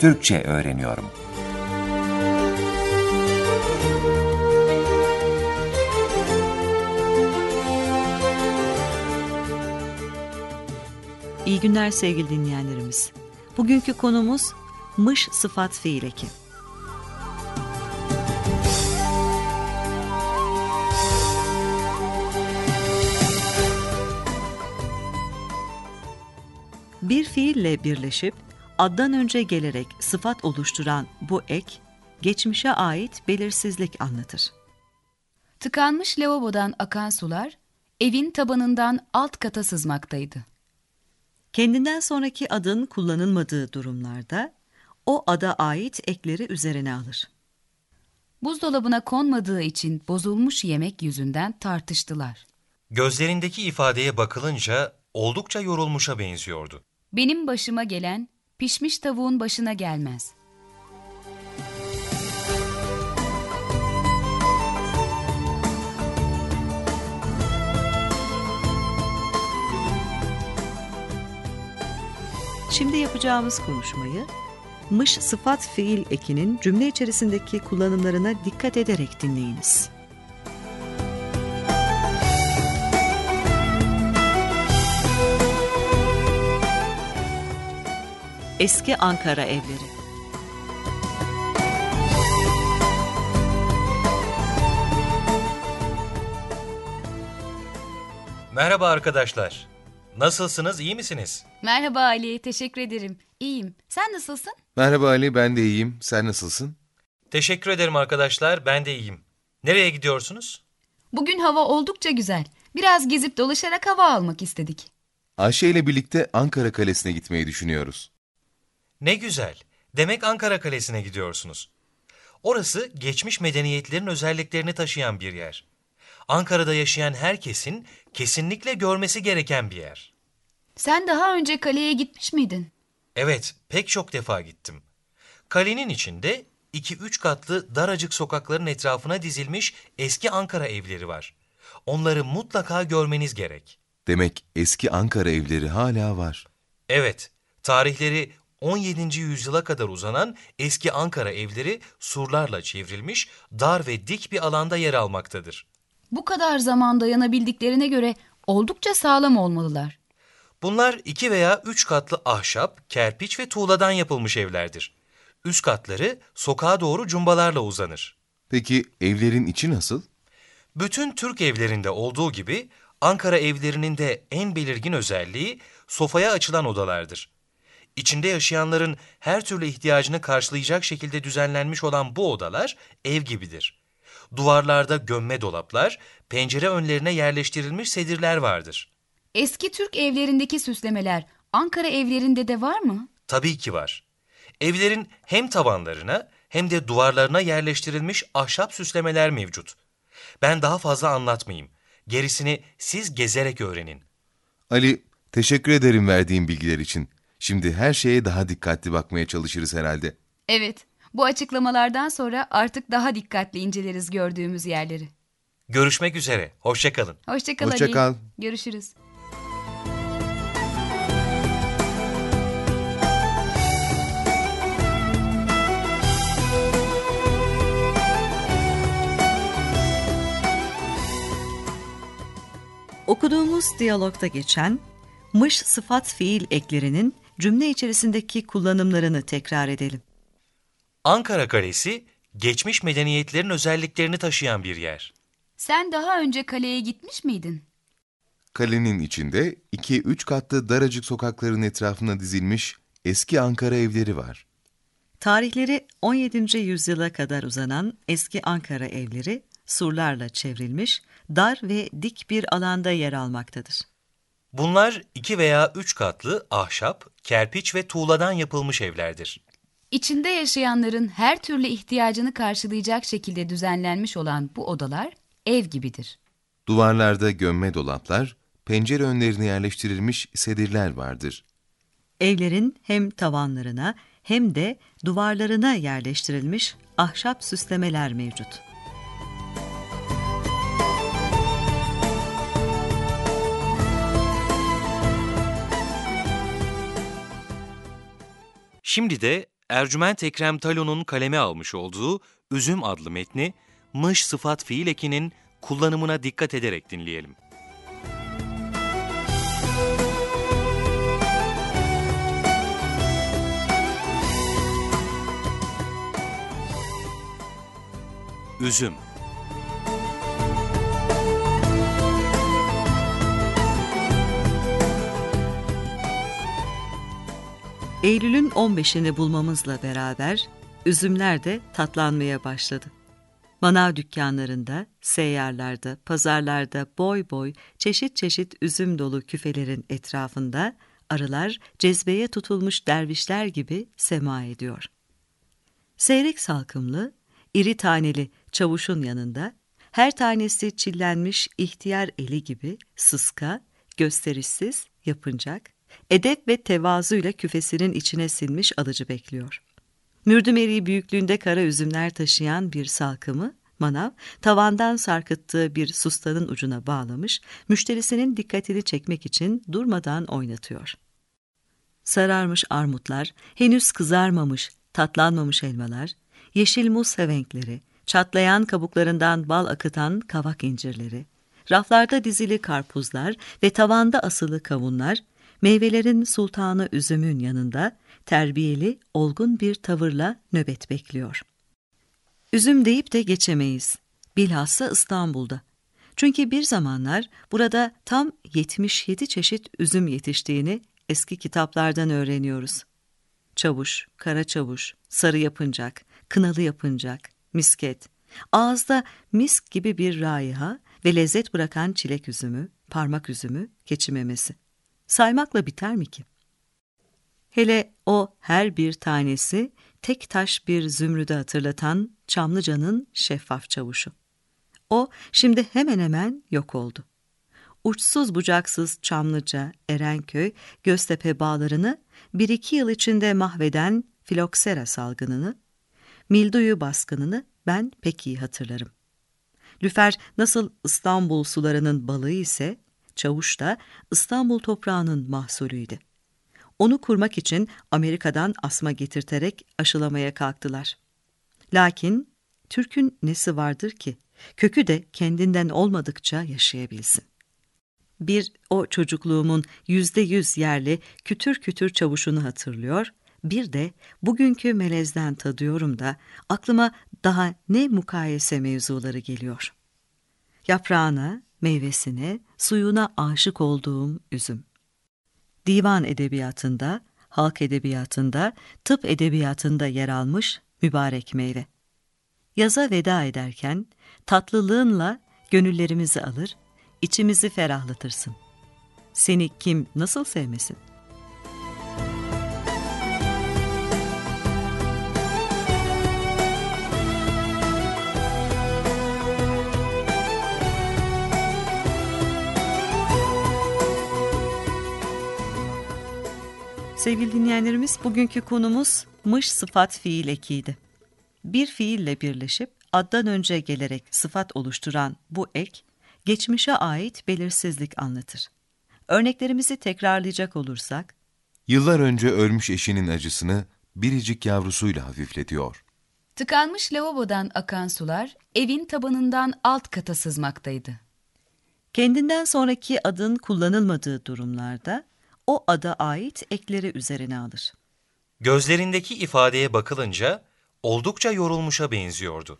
Türkçe öğreniyorum. İyi günler sevgili dinleyenlerimiz. Bugünkü konumuz mış sıfat fiil eki. Bir fiille birleşip addan önce gelerek sıfat oluşturan bu ek, geçmişe ait belirsizlik anlatır. Tıkanmış lavabodan akan sular evin tabanından alt kata sızmaktaydı. Kendinden sonraki adın kullanılmadığı durumlarda o ada ait ekleri üzerine alır. Buzdolabına konmadığı için bozulmuş yemek yüzünden tartıştılar. Gözlerindeki ifadeye bakılınca oldukça yorulmuşa benziyordu. Benim başıma gelen pişmiş tavuğun başına gelmez. Şimdi yapacağımız konuşmayı mış sıfat fiil ekinin cümle içerisindeki kullanımlarına dikkat ederek dinleyiniz. Eski Ankara evleri Merhaba arkadaşlar. Nasılsınız, iyi misiniz? Merhaba Ali, teşekkür ederim. İyiyim. Sen nasılsın? Merhaba Ali, ben de iyiyim. Sen nasılsın? Teşekkür ederim arkadaşlar, ben de iyiyim. Nereye gidiyorsunuz? Bugün hava oldukça güzel. Biraz gezip dolaşarak hava almak istedik. Ayşe ile birlikte Ankara Kalesi'ne gitmeyi düşünüyoruz. Ne güzel. Demek Ankara Kalesi'ne gidiyorsunuz. Orası geçmiş medeniyetlerin özelliklerini taşıyan bir yer. Ankara'da yaşayan herkesin kesinlikle görmesi gereken bir yer. Sen daha önce kaleye gitmiş miydin? Evet, pek çok defa gittim. Kalenin içinde iki üç katlı daracık sokakların etrafına dizilmiş eski Ankara evleri var. Onları mutlaka görmeniz gerek. Demek eski Ankara evleri hala var. Evet, tarihleri 17. yüzyıla kadar uzanan eski Ankara evleri surlarla çevrilmiş, dar ve dik bir alanda yer almaktadır. Bu kadar zaman dayanabildiklerine göre oldukça sağlam olmalılar. Bunlar iki veya üç katlı ahşap, kerpiç ve tuğladan yapılmış evlerdir. Üst katları sokağa doğru cumbalarla uzanır. Peki evlerin içi nasıl? Bütün Türk evlerinde olduğu gibi Ankara evlerinin de en belirgin özelliği sofaya açılan odalardır. İçinde yaşayanların her türlü ihtiyacını karşılayacak şekilde düzenlenmiş olan bu odalar ev gibidir. Duvarlarda gömme dolaplar, pencere önlerine yerleştirilmiş sedirler vardır. Eski Türk evlerindeki süslemeler Ankara evlerinde de var mı? Tabii ki var. Evlerin hem tavanlarına hem de duvarlarına yerleştirilmiş ahşap süslemeler mevcut. Ben daha fazla anlatmayayım. Gerisini siz gezerek öğrenin. Ali, teşekkür ederim verdiğin bilgiler için. Şimdi her şeye daha dikkatli bakmaya çalışırız herhalde. Evet. Bu açıklamalardan sonra artık daha dikkatli inceleriz gördüğümüz yerleri. Görüşmek üzere. Hoşçakalın. Hoşça kal Hoşça Ali. kal. Görüşürüz. Okuduğumuz diyalogda geçen mış sıfat fiil eklerinin cümle içerisindeki kullanımlarını tekrar edelim. Ankara Kalesi, geçmiş medeniyetlerin özelliklerini taşıyan bir yer. Sen daha önce kaleye gitmiş miydin? Kalenin içinde iki üç katlı daracık sokakların etrafına dizilmiş eski Ankara evleri var. Tarihleri 17. yüzyıla kadar uzanan eski Ankara evleri surlarla çevrilmiş, dar ve dik bir alanda yer almaktadır. Bunlar iki veya üç katlı ahşap, kerpiç ve tuğladan yapılmış evlerdir. İçinde yaşayanların her türlü ihtiyacını karşılayacak şekilde düzenlenmiş olan bu odalar ev gibidir. Duvarlarda gömme dolaplar, pencere önlerine yerleştirilmiş sedirler vardır. Evlerin hem tavanlarına hem de duvarlarına yerleştirilmiş ahşap süslemeler mevcut. Şimdi de Ercüment Ekrem Talon'un kaleme almış olduğu Üzüm adlı metni, mış sıfat fiil ekinin kullanımına dikkat ederek dinleyelim. Üzüm Eylül'ün 15'ini bulmamızla beraber üzümler de tatlanmaya başladı. Manav dükkanlarında, seyyarlarda, pazarlarda boy boy çeşit çeşit üzüm dolu küfelerin etrafında arılar cezbeye tutulmuş dervişler gibi sema ediyor. Seyrek salkımlı, iri taneli çavuşun yanında her tanesi çillenmiş ihtiyar eli gibi sıska, gösterişsiz, yapıncak, edep ve tevazuyla küfesinin içine sinmiş alıcı bekliyor. Mürdümeri büyüklüğünde kara üzümler taşıyan bir salkımı, manav, tavandan sarkıttığı bir sustanın ucuna bağlamış, müşterisinin dikkatini çekmek için durmadan oynatıyor. Sararmış armutlar, henüz kızarmamış, tatlanmamış elmalar, yeşil muz hevenkleri, çatlayan kabuklarından bal akıtan kavak incirleri, raflarda dizili karpuzlar ve tavanda asılı kavunlar, meyvelerin sultanı üzümün yanında terbiyeli, olgun bir tavırla nöbet bekliyor. Üzüm deyip de geçemeyiz. Bilhassa İstanbul'da. Çünkü bir zamanlar burada tam 77 çeşit üzüm yetiştiğini eski kitaplardan öğreniyoruz. Çavuş, kara çavuş, sarı yapıncak, kınalı yapıncak, misket, ağızda misk gibi bir raiha ve lezzet bırakan çilek üzümü, parmak üzümü, keçi memesi. Saymakla biter mi ki? Hele o her bir tanesi tek taş bir zümrüde hatırlatan Çamlıca'nın şeffaf çavuşu. O şimdi hemen hemen yok oldu. Uçsuz bucaksız Çamlıca, Erenköy, Göztepe bağlarını bir iki yıl içinde mahveden filoksera salgınını, milduyu baskınını ben pek iyi hatırlarım. Lüfer nasıl İstanbul sularının balığı ise, Çavuş da İstanbul toprağının mahsulüydü. Onu kurmak için Amerika'dan asma getirterek aşılamaya kalktılar. Lakin Türk'ün nesi vardır ki, kökü de kendinden olmadıkça yaşayabilsin. Bir o çocukluğumun yüzde yüz yerli kütür kütür çavuşunu hatırlıyor, bir de bugünkü melezden tadıyorum da aklıma daha ne mukayese mevzuları geliyor. Yaprağına, meyvesine, suyuna aşık olduğum üzüm. Divan edebiyatında, halk edebiyatında, tıp edebiyatında yer almış mübarek meyve. Yaza veda ederken tatlılığınla gönüllerimizi alır, içimizi ferahlatırsın. Seni kim nasıl sevmesin? Sevgili dinleyenlerimiz, bugünkü konumuz mış sıfat fiil ekiydi. Bir fiille birleşip addan önce gelerek sıfat oluşturan bu ek, geçmişe ait belirsizlik anlatır. Örneklerimizi tekrarlayacak olursak, Yıllar önce ölmüş eşinin acısını biricik yavrusuyla hafifletiyor. Tıkanmış lavabodan akan sular evin tabanından alt kata sızmaktaydı. kendinden sonraki adın kullanılmadığı durumlarda o ada ait ekleri üzerine alır. Gözlerindeki ifadeye bakılınca oldukça yorulmuşa benziyordu.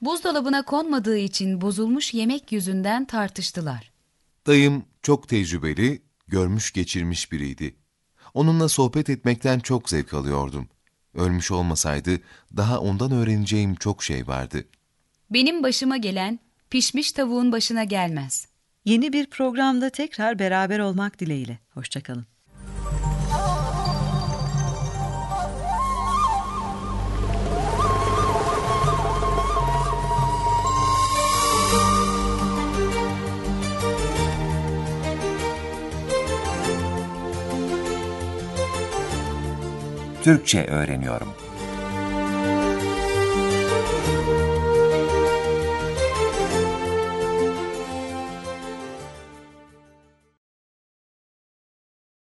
Buzdolabına konmadığı için bozulmuş yemek yüzünden tartıştılar. Dayım çok tecrübeli, görmüş geçirmiş biriydi. Onunla sohbet etmekten çok zevk alıyordum. Ölmüş olmasaydı daha ondan öğreneceğim çok şey vardı. Benim başıma gelen pişmiş tavuğun başına gelmez. Yeni bir programda tekrar beraber olmak dileğiyle. Hoşçakalın. Türkçe öğreniyorum.